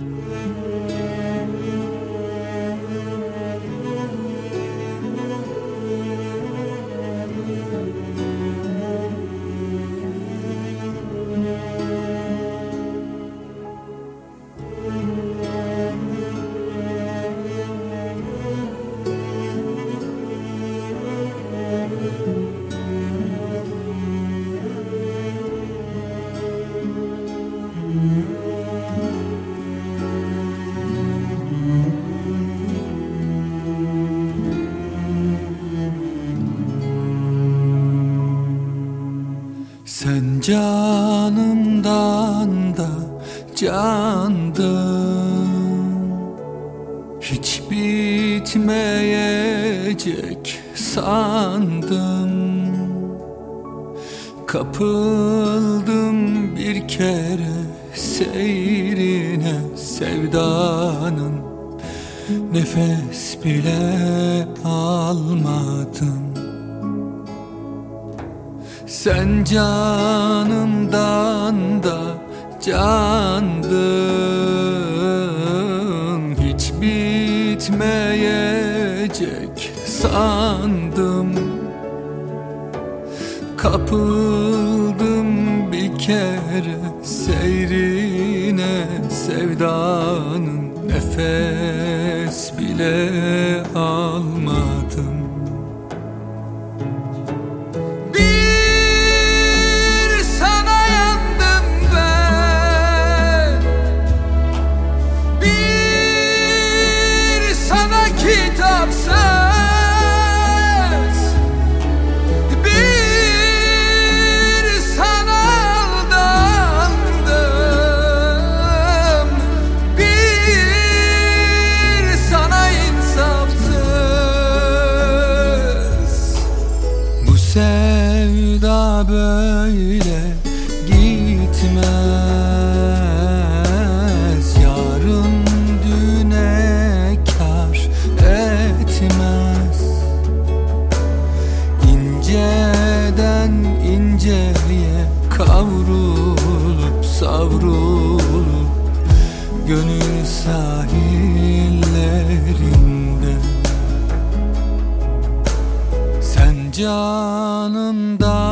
Mm-hmm. Sen canımdan da candın. Hiç bitmeyecek sandım Kapıldım bir kere seyrine sevdanın. Nefes bile almadım sen canımdan da candın. Hiç bitmeyecek sandım. Kapıldım bir kere seyrine Sevdanın nefes bile böyle gitmez. Yarın düne kar etmez. İnceden inceye kavrulup savrulup Gönül sahillerinde. Sen canımdan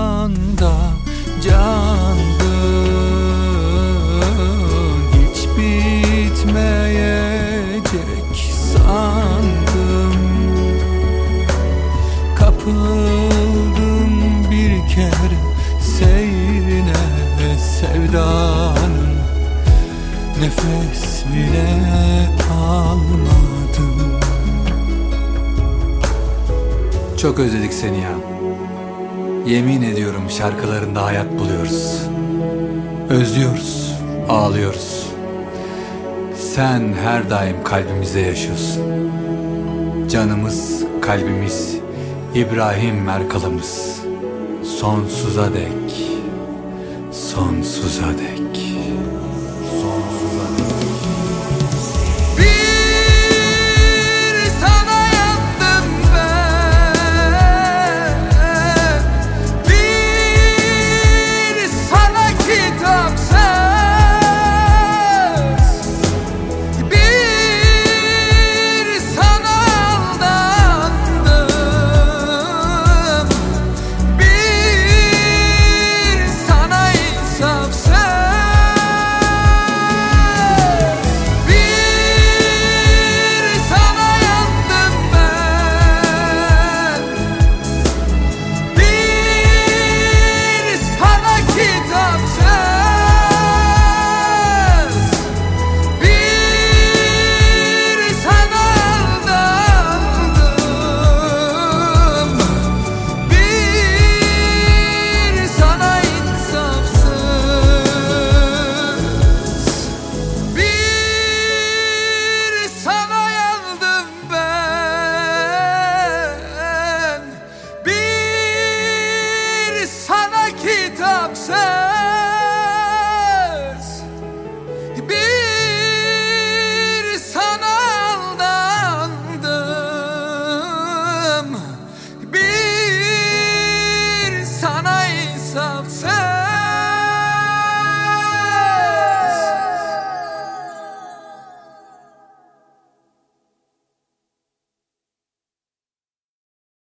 Nefes bile almadım Çok özledik seni ya. Yemin ediyorum şarkılarında hayat buluyoruz. Özlüyoruz, ağlıyoruz. Sen her daim kalbimizde yaşıyorsun. Canımız, kalbimiz, İbrahim Merkal'ımız. Sonsuza dek, sonsuza dek.